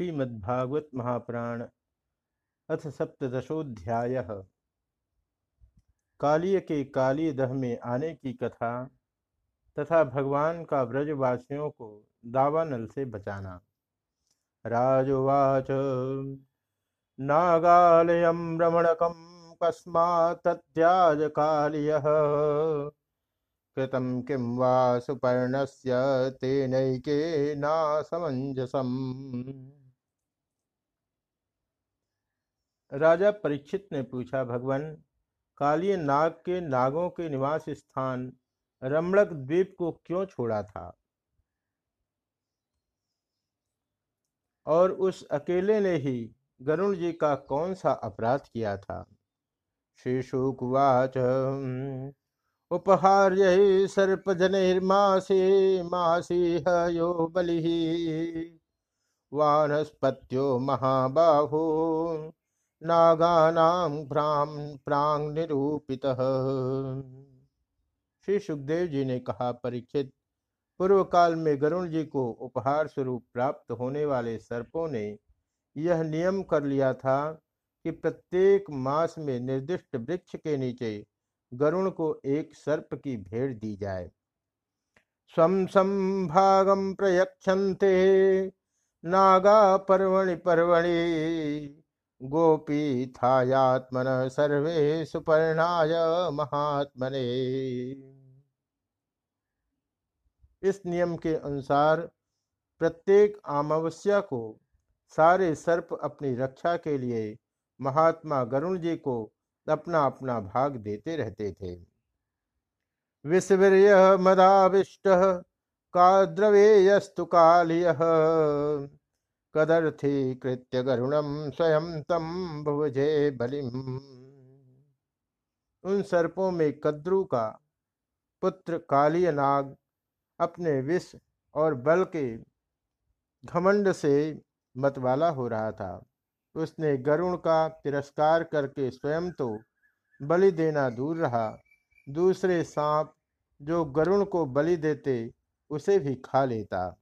श्रीमद्भागवत महापुराण अथ सप्तशोध्याय कालिय के काली दह में आने की कथा तथा भगवान का व्रजवासियों को दावानल से बचाना। राजवाच नागालयम रमणकम कस्मा कालिय। कृतं किं वा सुपर्णस्य तेनैके नासमञ्जसम्। राजा परीक्षित ने पूछा, भगवान काली नाग के नागों के निवास स्थान रमणक द्वीप को क्यों छोड़ा था? और उस अकेले ने ही गरुण जी का कौन सा अपराध किया था? श्री शुकुवाच उपहार्य सर्पजनिर्मासे, मासी यो बलि। वानस्पत्यो महाबाहो नागानां भ्राम प्रांग निरूपित। श्री सुखदेव जी ने कहा, परीक्षित पूर्व काल में गरुण जी को उपहार स्वरूप प्राप्त होने वाले सर्पों ने यह नियम कर लिया था कि प्रत्येक मास में निर्दिष्ट वृक्ष के नीचे गरुण को एक सर्प की भेड़ दी जाए। स्वम संभागम प्रयक्षन्ते नागा पर्वणि पर्वणि गोपी थायात्मन सर्वे सुपर्णाय महात्मने। इस नियम के अनुसार प्रत्येक अमावस्या को सारे सर्प अपनी रक्षा के लिए महात्मा गरुण जी को अपना अपना भाग देते रहते थे। विस्वीर्य मदाविष्ट का द्रवेयस्तु कालिय। कदर्थी कृत्य गरुणम स्वयं तम भुजे बलिम उन सर्पों में कद्रु का पुत्र कालिय नाग अपने विष और बल के घमंड से मतवाला हो रहा था। उसने गरुण का तिरस्कार करके स्वयं तो बलि देना दूर रहा। दूसरे सांप जो गरुण को बलि देते, उसे भी खा लेता।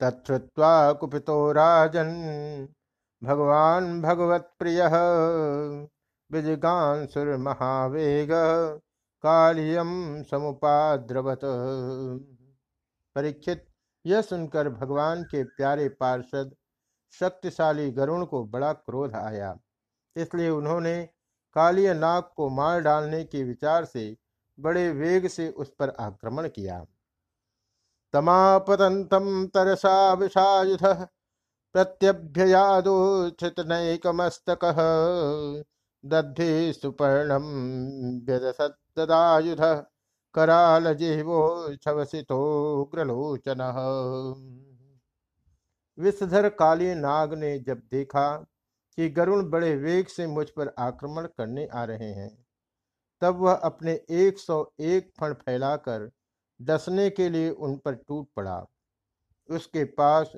तत्वा कुपितो राजन। भगवान भगवत प्रिय विजगांसुर महावेग कालियम समुपाद्रवत। परीक्षित, यह सुनकर भगवान के प्यारे पार्षद, शक्तिशाली गरुण को बड़ा क्रोध आया। इसलिए उन्होंने कालिय नाग को मार डालने के विचार से बड़े वेग से उस पर आक्रमण किया। तमापतंतम तरसा विषायुध प्रत्यभ्ययादोचितनैकमस्तक दद्धि सुपर्णम व्यदसदायुध कराल जिह्वो छवसितोग्रलोचन विषधर काली नाग ने जब देखा कि गरुण बड़े वेग से मुझ पर आक्रमण करने आ रहे हैं, तब वह अपने एक सौ एक फण फैलाकर डसने के लिए उन पर टूट पड़ा। उसके पास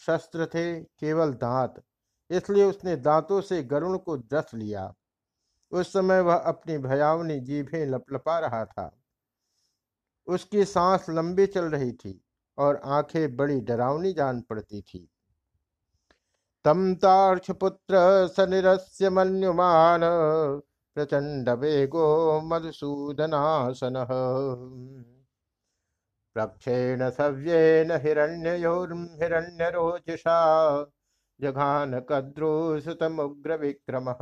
शस्त्र थे, केवल दांत, इसलिए उसने दांतों से गरुण को दस लिया। उस समय वह अपनी भयावनी जीभें लपलपा रहा था। उसकी सांस लंबी चल रही थी और आँखें बड़ी डरावनी जान पड़ती थी। तम तार्क्ष पुत्र सनिरस्य मन्युमान, प्रचंड वेगो मधुसूदनासन प्रक्षेण सव्येन हिरण्यरोचिषा। जघान कद्रुसुतमुग्र विक्रम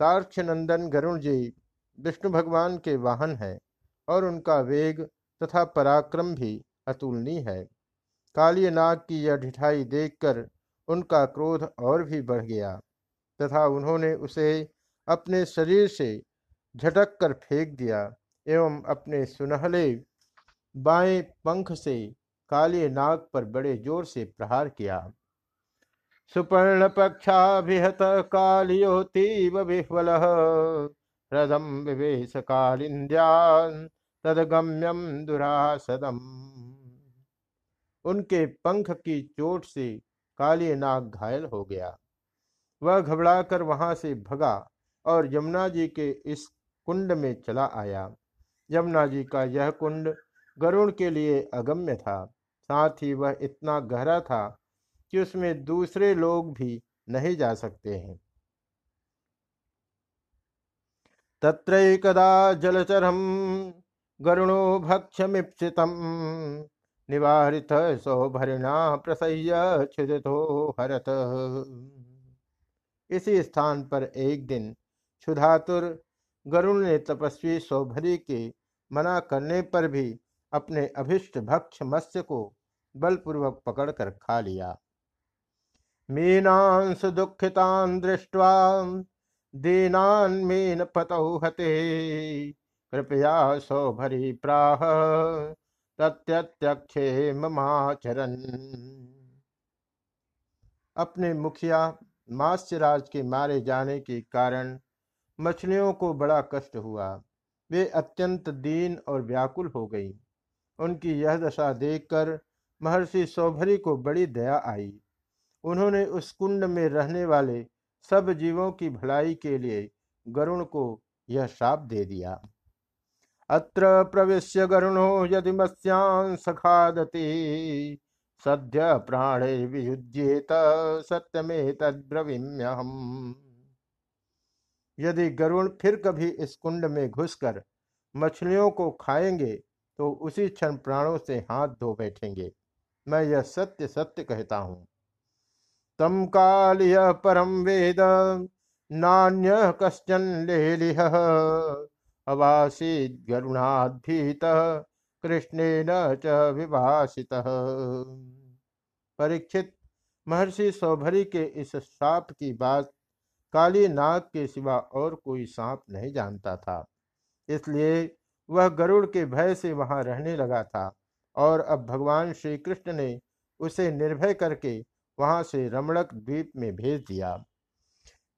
तार्क्ष नंदन गरुण जी विष्णु भगवान के वाहन है और उनका वेग तथा पराक्रम भी अतुलनीय है। काली नाग की यह ढिठाई देखकर उनका क्रोध और भी बढ़ गया तथा उन्होंने उसे अपने शरीर से झटक कर फेंक दिया। एवं अपने सुनहले बाएँ पंख से काली नाग पर बड़े ज़ोर से प्रहार किया। सुपर्ण पक्षाभिहत कालियोतीव विह्वल विवेश कालिंद्यान तदगम्यम दुरासदम। उनके पंख की चोट से काली नाग घायल हो गया। वह घबराकर वहाँ से भगा और यमुना जी के इस कुंड में चला आया। यमुना जी का यह कुंड गरुण के लिए अगम्य था। साथ ही वह इतना गहरा था कि उसमें दूसरे लोग भी नहीं जा सकते हैं। तत्रैकदा जलचरम गरुणो भक्ष्यमीप्सितम निवारित सौभरिणा प्रसह्य क्षुदितो हरत। इसी स्थान पर एक दिन क्षुधातुर गरुण ने तपस्वी सौभरी के मना करने पर भी अपने अभिष्ट भक्ष मत्स्य को बलपूर्वक पकड़कर खा लिया। मीनांश दुखितान दृष्टवा दीनान मीन पतौ हते। कृपया सौभरी प्राह तत्यत्यक्षे ममाचरन अपने मुखिया मास्यराज के मारे जाने के कारण मछलियों को बड़ा कष्ट हुआ। वे अत्यंत दीन और व्याकुल हो गई। उनकी यह दशा देखकर महर्षि सौभरी को बड़ी दया आई। उन्होंने उस कुंड में रहने वाले सब जीवों की भलाई के लिए गरुण को यह शाप दे दिया। अत्र प्रवेश्य गरुणो यदि मत्स्यांश खादती सद्य प्राणे वियुज्येत सत्यमे तद्रविम्यहम यदि गरुण फिर कभी इस कुंड में घुसकर मछलियों को खाएँगे तो उसी क्षण प्राणों से हाथ धो बैठेंगे। मैं यह सत्य सत्य कहता हूँ। तम कालिय परम वेद, नान्य कश्चन लेलिह, अवासीत गरुणाधीत कृष्णेन च विभाषित परीक्षित, महर्षि सौभरी के इस साप की बात काली नाग के सिवा और कोई सांप नहीं जानता था। इसलिए वह गरुड़ के भय से वहाँ रहने लगा था और अब भगवान श्री कृष्ण ने उसे निर्भय करके वहाँ से रमणक द्वीप में भेज दिया।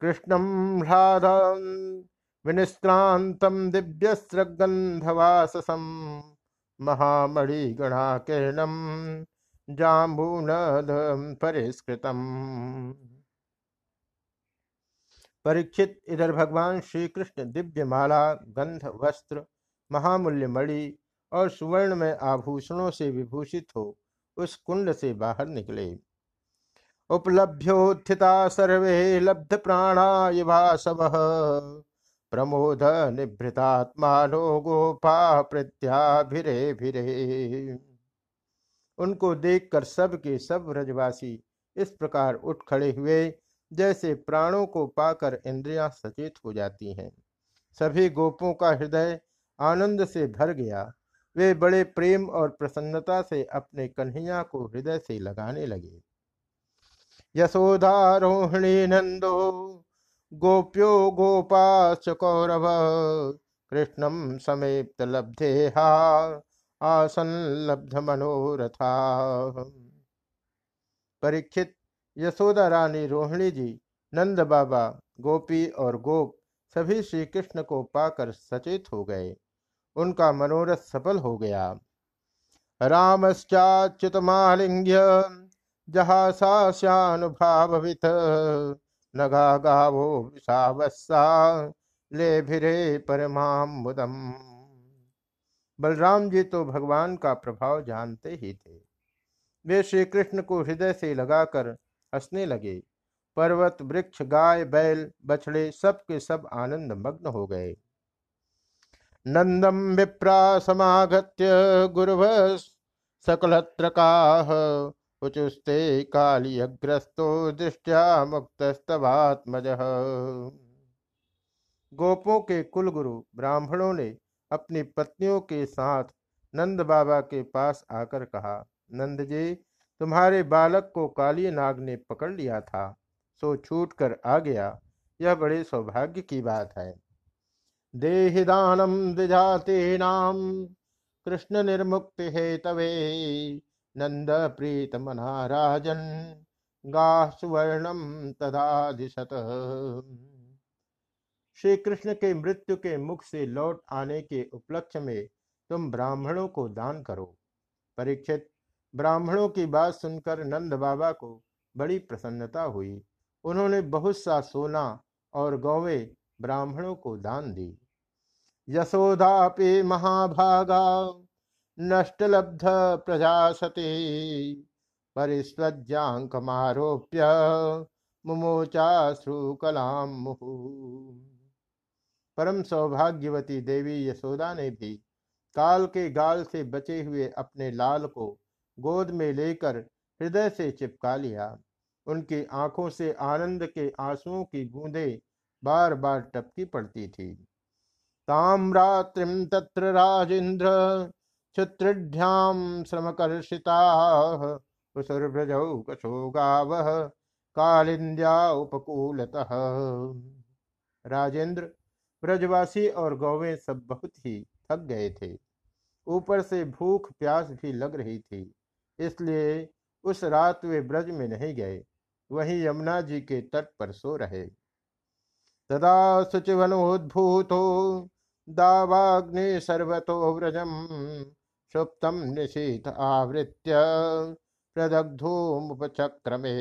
कृष्णम ह्लादम विनिश्रांतम दिव्यस्रगंधवाससम महामणि गणाकिरणम जाम्बून परिष्कृतम। परीक्षित। इधर भगवान श्री कृष्ण दिव्य माला गंध, वस्त्र महामूल्य मणि और सुवर्ण में आभूषणों से विभूषित हो उस कुंड से बाहर निकले। उपलभ्योत्थिता सर्वे लब्ध प्राणा भासव प्रमोद निभृतात्मानो गोपा प्रत्याभिरे भिरे उनको देखकर सब के सब व्रजवासी इस प्रकार उठ खड़े हुए जैसे प्राणों को पाकर इंद्रियाँ सचेत हो जाती हैं। सभी गोपों का हृदय आनंद से भर गया। वे बड़े प्रेम और प्रसन्नता से अपने कन्हैया को हृदय से लगाने लगे। यशोधारोहिणी नंदो, गोप्यो गोपाश कौरव कृष्णम समेत लब्धेहा आसन लब्ध मनोरथा। परीक्षित यशोदा रानी रोहिणी जी, नंद बाबा, गोपी और गोप सभी श्री कृष्ण को पाकर सचेत हो गए। उनका मनोरथ सफल हो गया। रामश्चाच्युत मालिंग्य जहासानुभावित नगा गावो विषावस्सा, ले भिरे परमाम बलराम जी तो भगवान का प्रभाव जानते ही थे। वे श्री कृष्ण को हृदय से लगाकर हंसने लगे। पर्वत, वृक्ष, गाय, बैल, बछड़े सब के सब आनंद मग्न हो गए। नंदम विप्रा समागत्य गुरुव सकलत्र का उचुस्ते कालियग्रस्तो दृष्टिया मुक्तस्तवात्मज। गोपों के कुलगुरु ब्राह्मणों ने अपनी पत्नियों के साथ नंद बाबा के पास आकर कहा, नंद जी तुम्हारे बालक को काली नाग ने पकड़ लिया था, सो छूट कर आ गया। यह बड़े सौभाग्य की बात है। देहिदानम नाम, कृष्ण निर्मुक्ति हेतवे नंद प्रीत मना राजन गा सुवर्णम तदाधिशत। श्री कृष्ण के मृत्यु के मुख से लौट आने के उपलक्ष्य में तुम ब्राह्मणों को दान करो। परीक्षित ब्राह्मणों की बात सुनकर नंद बाबा को बड़ी प्रसन्नता हुई। उन्होंने बहुत सा सोना और गौवे ब्राह्मणों को दान दी। यशोदापि महाभागा, नष्टलब्ध प्रजा सती परिस्वज्यांकमारोप्य मुमोचाश्रुकलाम मुहु। परम सौभाग्यवती देवी यशोदा ने भी काल के गाल से बचे हुए अपने लाल को गोद में लेकर हृदय से चिपका लिया। उनकी आँखों से आनंद के आंसुओं की बूंदे बार बार टपकी पड़ती थी। ताम्रात्रिम तत्र गाव, कालिंद्या उपकूलतः। राजेंद्र, ब्रजवासी और गौवें सब बहुत ही थक गए थे। ऊपर से भूख प्यास भी लग रही थी। इसलिए उस रात वे ब्रज में नहीं गए, वहीं यमुना जी के तट पर सो रहे। तदा शुचिवनोद्भूतो, दावाग्नि सर्वतो व्रजम सुप्तम निशीत आवृत्य प्रदग्धोमुपचक्रमे।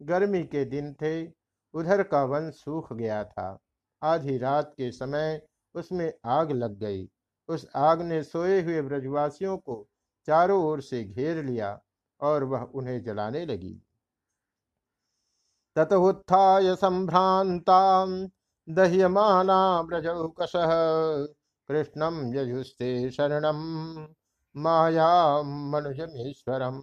गर्मी के दिन थे, उधर का वन सूख गया था। आधी रात के समय उसमें आग लग गई। उस आग ने सोए हुए ब्रजवासियों को चारों ओर से घेर लिया और वह उन्हें जलाने लगी। तत उत्थाय संभ्रांता दह्यमाना ब्रजौकश कृष्णम यजुस्ते शरणम माया मनुजमेश्वरम।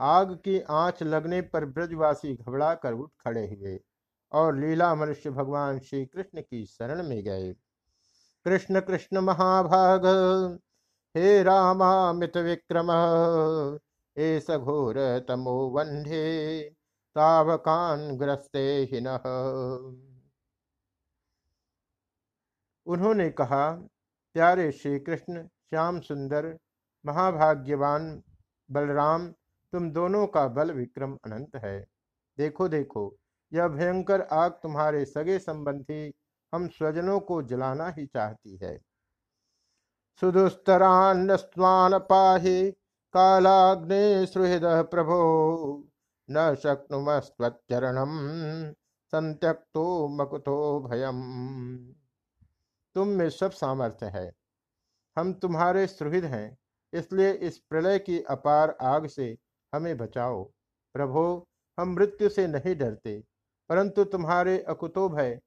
आग की आँच लगने पर ब्रजवासी घबरा कर उठ खड़े हुए और लीला मनुष्य भगवान श्री कृष्ण की शरण में गए। कृष्ण कृष्ण महाभाग। हे रामामित विक्रम एस घोर तमो वंढे तावकान ग्रस्ते हिन। उन्होंने कहा, प्यारे श्री कृष्ण श्याम सुंदर, महाभाग्यवान बलराम, तुम दोनों का बल विक्रम अनंत है। देखो देखो, यह भयंकर आग तुम्हारे सगे संबंधी हम स्वजनों को जलाना ही चाहती है। सुदुस्तरान पाहि कालाग्ने सुहृद प्रभो, न शक्नुमस्वचरणम संत्यक्तो मकुतो भयम। तुम में सब सामर्थ्य है। हम तुम्हारे सुहृद हैं, इसलिए इस प्रलय की अपार आग से हमें बचाओ। प्रभो, हम मृत्यु से नहीं डरते, परंतु तुम्हारे अकुतो भय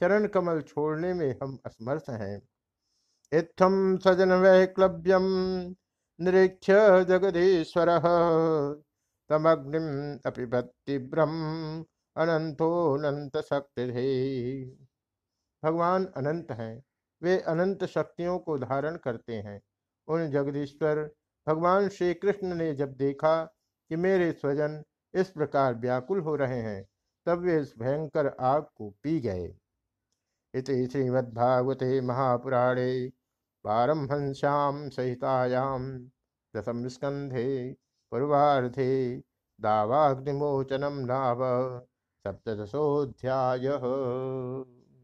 चरण कमल छोड़ने में हम असमर्थ हैं। इत्थम सजन वैक्लव्यम निरीक्ष्य जगदीश्वर। तमग्निम ब्रह्म अनंतोनंत शक्ति भगवान अनंत हैं, वे अनंत शक्तियों को धारण करते हैं। उन जगदीश्वर, भगवान श्री कृष्ण ने जब देखा कि मेरे स्वजन इस प्रकार व्याकुल हो रहे हैं, तब वे इस भयंकर आग को पी गए। इति श्रीमद्भागवते महापुराणे पारमहंस्याम सहितायां दशम स्कंधे पूर्वाधे दावाग्निमोचनम नाव सप्तशोध्याय